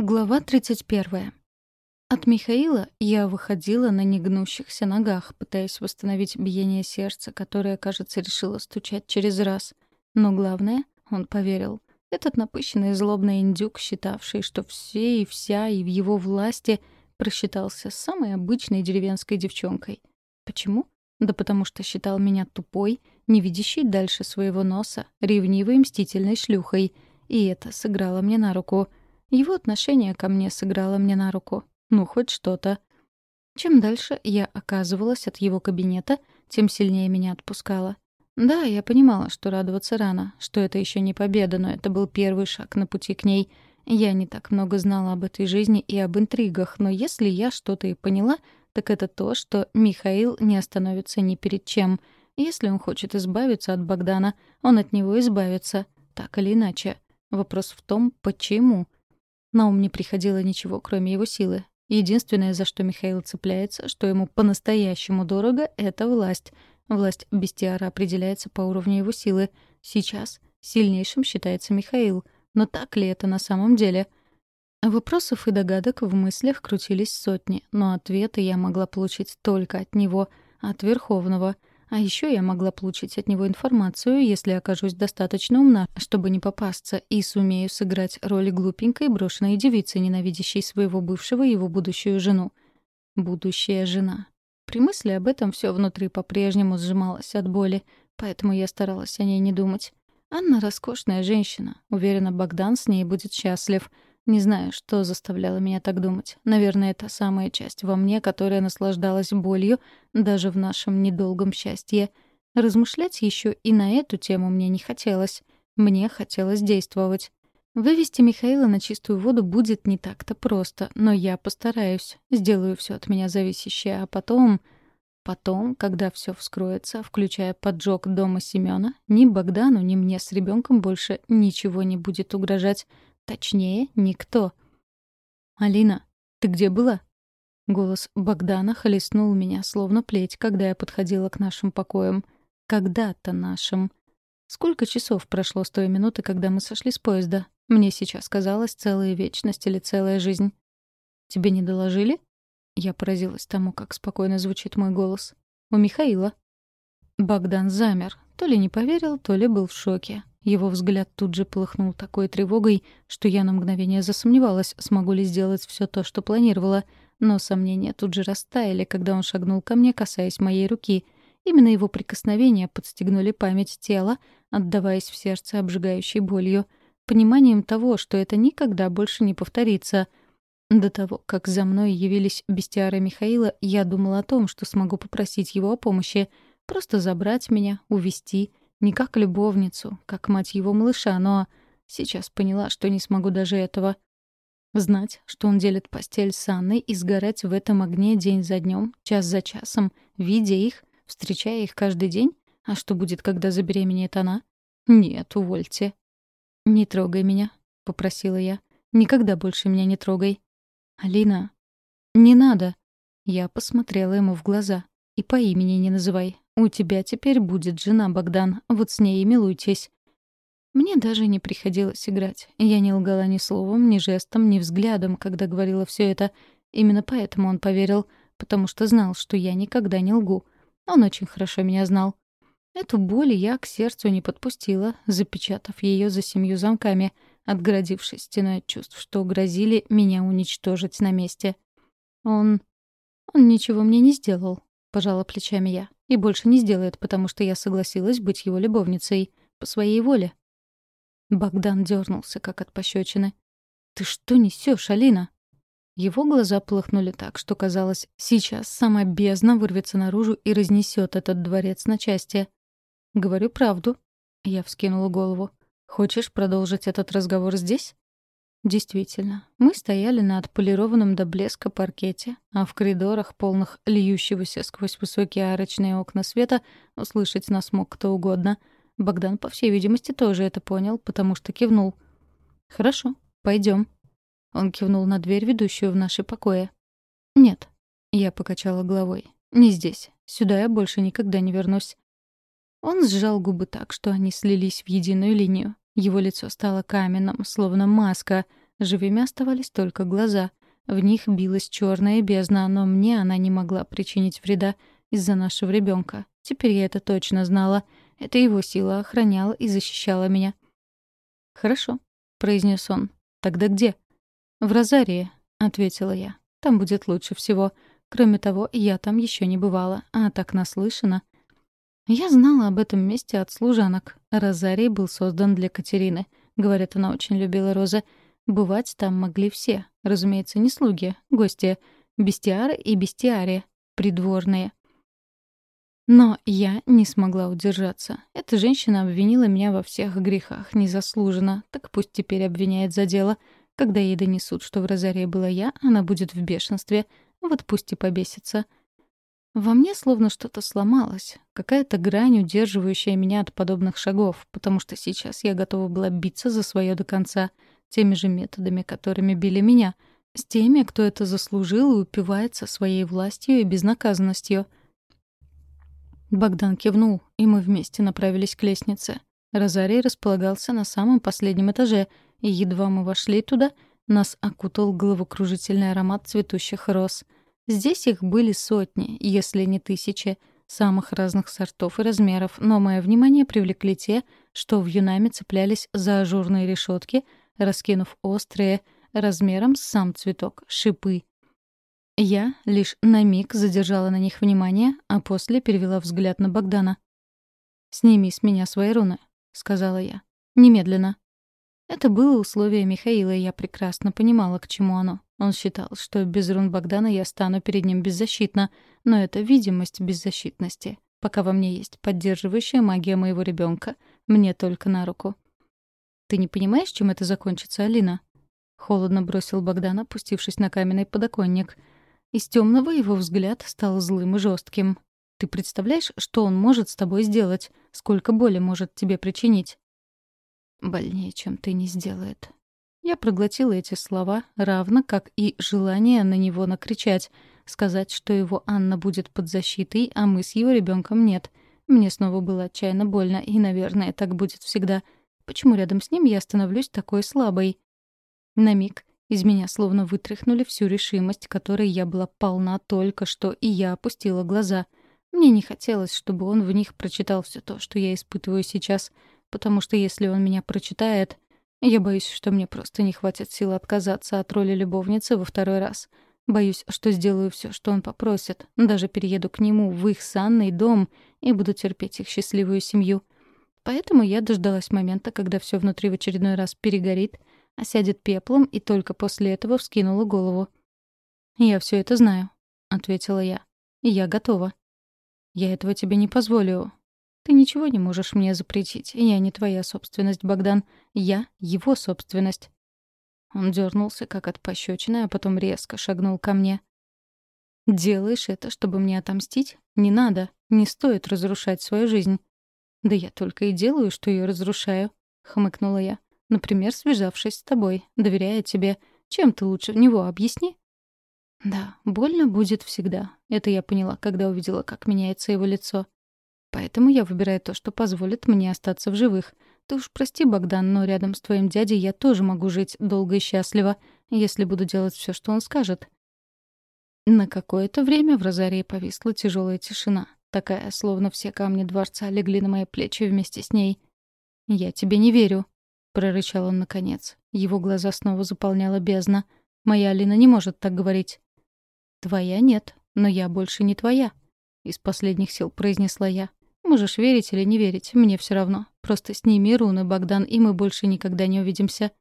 Глава 31. От Михаила я выходила на негнущихся ногах, пытаясь восстановить биение сердца, которое, кажется, решило стучать через раз. Но главное, он поверил. Этот напыщенный злобный индюк, считавший, что все и вся и в его власти, просчитался самой обычной деревенской девчонкой. Почему? Да потому что считал меня тупой, не видящей дальше своего носа, ревнивой мстительной шлюхой. И это сыграло мне на руку — его отношение ко мне сыграло мне на руку. Ну, хоть что-то. Чем дальше я оказывалась от его кабинета, тем сильнее меня отпускало. Да, я понимала, что радоваться рано, что это еще не победа, но это был первый шаг на пути к ней. Я не так много знала об этой жизни и об интригах, но если я что-то и поняла, так это то, что Михаил не остановится ни перед чем. Если он хочет избавиться от Богдана, он от него избавится, так или иначе. Вопрос в том, почему — на ум не приходило ничего, кроме его силы. Единственное, за что Михаил цепляется, что ему по-настоящему дорого, — это власть. Власть бестиара определяется по уровню его силы. Сейчас сильнейшим считается Михаил. Но так ли это на самом деле? Вопросов и догадок в мыслях крутились сотни, но ответы я могла получить только от него, от Верховного — а еще я могла получить от него информацию, если окажусь достаточно умна, чтобы не попасться, и сумею сыграть роль глупенькой брошенной девицы, ненавидящей своего бывшего и его будущую жену. Будущая жена. При мысли об этом все внутри по-прежнему сжималось от боли, поэтому я старалась о ней не думать. Анна — роскошная женщина. Уверена, Богдан с ней будет счастлив — не знаю, что заставляло меня так думать. Наверное, это самая часть во мне, которая наслаждалась болью даже в нашем недолгом счастье. Размышлять еще и на эту тему мне не хотелось. Мне хотелось действовать. Вывести Михаила на чистую воду будет не так-то просто, но я постараюсь, сделаю все от меня зависящее, а потом... Потом, когда все вскроется, включая поджог дома Семёна, ни Богдану, ни мне с ребенком больше ничего не будет угрожать. Точнее, никто. «Алина, ты где была?» Голос Богдана хлестнул меня, словно плеть, когда я подходила к нашим покоям. Когда-то нашим. Сколько часов прошло с той минуты, когда мы сошли с поезда? Мне сейчас казалось целая вечность или целая жизнь. «Тебе не доложили?» Я поразилась тому, как спокойно звучит мой голос. «У Михаила». Богдан замер. То ли не поверил, то ли был в шоке. Его взгляд тут же полыхнул такой тревогой, что я на мгновение засомневалась, смогу ли сделать все то, что планировала. Но сомнения тут же растаяли, когда он шагнул ко мне, касаясь моей руки. Именно его прикосновения подстегнули память тела, отдаваясь в сердце обжигающей болью. Пониманием того, что это никогда больше не повторится. До того, как за мной явились бестиары Михаила, я думала о том, что смогу попросить его о помощи. Просто забрать меня, увести не как любовницу, как мать его малыша, но сейчас поняла, что не смогу даже этого. Знать, что он делит постель с Анной и сгорать в этом огне день за днем, час за часом, видя их, встречая их каждый день? А что будет, когда забеременеет она? Нет, увольте. «Не трогай меня», — попросила я. «Никогда больше меня не трогай». «Алина». «Не надо». Я посмотрела ему в глаза. «И по имени не называй. «У тебя теперь будет жена, Богдан. Вот с ней и милуйтесь». Мне даже не приходилось играть. Я не лгала ни словом, ни жестом, ни взглядом, когда говорила все это. Именно поэтому он поверил, потому что знал, что я никогда не лгу. Он очень хорошо меня знал. Эту боль я к сердцу не подпустила, запечатав ее за семью замками, отгородившись стеной от чувств, что грозили меня уничтожить на месте. Он... он ничего мне не сделал, — пожала плечами я. И больше не сделает, потому что я согласилась быть его любовницей. По своей воле. Богдан дернулся, как от пощечины. «Ты что несешь, Алина?» Его глаза полыхнули так, что казалось, сейчас сама бездна вырвется наружу и разнесет этот дворец на части. «Говорю правду». Я вскинула голову. «Хочешь продолжить этот разговор здесь?» Действительно, мы стояли на отполированном до блеска паркете, а в коридорах, полных льющегося сквозь высокие арочные окна света, услышать нас мог кто угодно. Богдан, по всей видимости, тоже это понял, потому что кивнул. «Хорошо, пойдем. Он кивнул на дверь, ведущую в наши покои. «Нет», — я покачала головой. «Не здесь. Сюда я больше никогда не вернусь». Он сжал губы так, что они слились в единую линию. Его лицо стало каменным, словно маска. Живыми оставались только глаза. В них билась черная бездна, но мне она не могла причинить вреда из-за нашего ребенка. Теперь я это точно знала. Это его сила охраняла и защищала меня. «Хорошо», — произнес он. «Тогда где?» «В Розарии», — ответила я. «Там будет лучше всего. Кроме того, я там еще не бывала, а так наслышана». Я знала об этом месте от служанок. Розарий был создан для Катерины. Говорят, она очень любила розы. Бывать там могли все. Разумеется, не слуги, гости. Бестиары и бестиари. Придворные. Но я не смогла удержаться. Эта женщина обвинила меня во всех грехах незаслуженно. Так пусть теперь обвиняет за дело. Когда ей донесут, что в Розарии была я, она будет в бешенстве. Вот пусть и побесится. Во мне словно что-то сломалось. Какая-то грань, удерживающая меня от подобных шагов. Потому что сейчас я готова была биться за свое до конца. Теми же методами, которыми били меня. С теми, кто это заслужил и упивается своей властью и безнаказанностью — Богдан кивнул, и мы вместе направились к лестнице. Розарий располагался на самом последнем этаже, и едва мы вошли туда, нас окутал головокружительный аромат цветущих роз. Здесь их были сотни, если не тысячи, самых разных сортов и размеров, но мое внимание привлекли те, что в юнаме цеплялись за ажурные решетки, раскинув острые, размером с сам цветок, шипы. Я лишь на миг задержала на них внимание, а после перевела взгляд на Богдана. «Сними с меня свои руны», — сказала я. «Немедленно». Это было условие Михаила, и я прекрасно понимала, к чему оно. Он считал, что без рун Богдана я стану перед ним беззащитна, но это видимость беззащитности. Пока во мне есть поддерживающая магия моего ребенка, мне только на руку. «Ты не понимаешь, чем это закончится, Алина?» Холодно бросил Богдан, опустившись на каменный подоконник — из темного его взгляд стал злым и жестким. «Ты представляешь, что он может с тобой сделать? Сколько боли может тебе причинить?» «Больнее, чем ты не сделает». Я проглотила эти слова, равно как и желание на него накричать, сказать, что его Анна будет под защитой, а мы с его ребенком нет. Мне снова было отчаянно больно, и, наверное, так будет всегда. Почему рядом с ним я становлюсь такой слабой? На миг из меня словно вытряхнули всю решимость, которой я была полна только что, и я опустила глаза. Мне не хотелось, чтобы он в них прочитал все то, что я испытываю сейчас, потому что если он меня прочитает, я боюсь, что мне просто не хватит сил отказаться от роли любовницы во второй раз. Боюсь, что сделаю все, что он попросит. Даже перееду к нему в их санный дом и буду терпеть их счастливую семью. Поэтому я дождалась момента, когда все внутри в очередной раз перегорит — осядет пеплом и только после этого вскинула голову. «Я все это знаю», — ответила я. «Я готова». «Я этого тебе не позволю. Ты ничего не можешь мне запретить. Я не твоя собственность, Богдан. Я его собственность». Он дернулся, как от пощечины, а потом резко шагнул ко мне. «Делаешь это, чтобы мне отомстить? Не надо. Не стоит разрушать свою жизнь». «Да я только и делаю, что ее разрушаю», — хмыкнула я. Например, связавшись с тобой, доверяя тебе. Чем ты лучше него, объясни?» «Да, больно будет всегда. Это я поняла, когда увидела, как меняется его лицо. Поэтому я выбираю то, что позволит мне остаться в живых. Ты уж прости, Богдан, но рядом с твоим дядей я тоже могу жить долго и счастливо, если буду делать все, что он скажет». На какое-то время в Розарии повисла тяжелая тишина, такая, словно все камни дворца легли на мои плечи вместе с ней. «Я тебе не верю», прорычал он наконец. Его глаза снова заполняла бездна. «Моя Алина не может так говорить». «Твоя нет, но я больше не твоя», — из последних сил произнесла я. «Можешь верить или не верить, мне все равно. Просто сними руны, Богдан, и мы больше никогда не увидимся.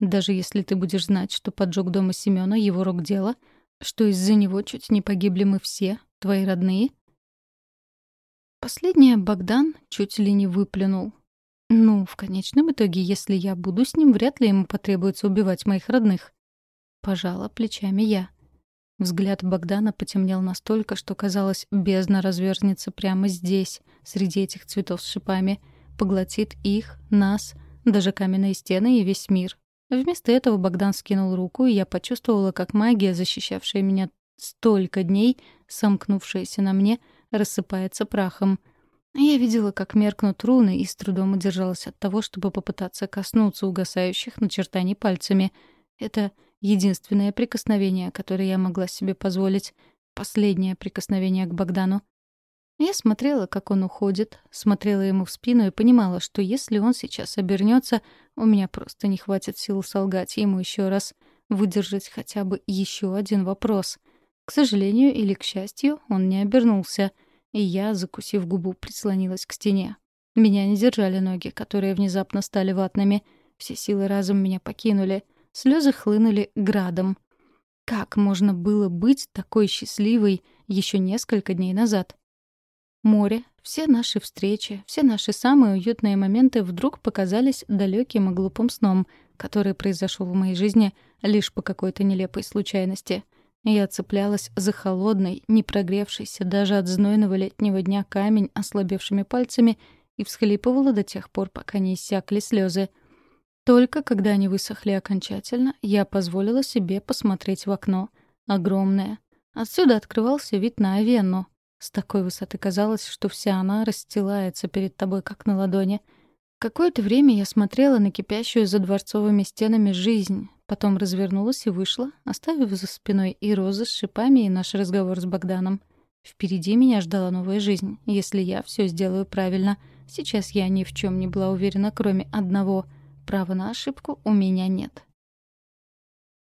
Даже если ты будешь знать, что поджог дома Семёна — его рук дело, что из-за него чуть не погибли мы все, твои родные». Последнее Богдан чуть ли не выплюнул, ну, в конечном итоге, если я буду с ним, вряд ли ему потребуется убивать моих родных. Пожала плечами я. Взгляд Богдана потемнел настолько, что, казалось, бездна развернется прямо здесь, среди этих цветов с шипами, поглотит их, нас, даже каменные стены и весь мир. Вместо этого Богдан скинул руку, и я почувствовала, как магия, защищавшая меня столько дней, сомкнувшаяся на мне, рассыпается прахом — я видела, как меркнут руны, и с трудом удержалась от того, чтобы попытаться коснуться угасающих начертаний пальцами. Это единственное прикосновение, которое я могла себе позволить. Последнее прикосновение к Богдану. Я смотрела, как он уходит, смотрела ему в спину и понимала, что если он сейчас обернется, у меня просто не хватит сил солгать ему еще раз, выдержать хотя бы еще один вопрос. К сожалению или к счастью, он не обернулся, и я, закусив губу, прислонилась к стене. Меня не держали ноги, которые внезапно стали ватными. Все силы разум меня покинули. Слезы хлынули градом. Как можно было быть такой счастливой еще несколько дней назад? Море, все наши встречи, все наши самые уютные моменты вдруг показались далеким и глупым сном, который произошел в моей жизни лишь по какой-то нелепой случайности. Я цеплялась за холодный, не прогревшийся даже от знойного летнего дня камень ослабевшими пальцами и всхлипывала до тех пор, пока не иссякли слезы. Только когда они высохли окончательно, я позволила себе посмотреть в окно. Огромное. Отсюда открывался вид на Авенну, с такой высоты казалось, что вся она расстилается перед тобой, как на ладони. Какое-то время я смотрела на кипящую за дворцовыми стенами жизнь, потом развернулась и вышла, оставив за спиной и розы с шипами, и наш разговор с Богданом. Впереди меня ждала новая жизнь, если я все сделаю правильно. Сейчас я ни в чем не была уверена, кроме одного — права на ошибку у меня нет.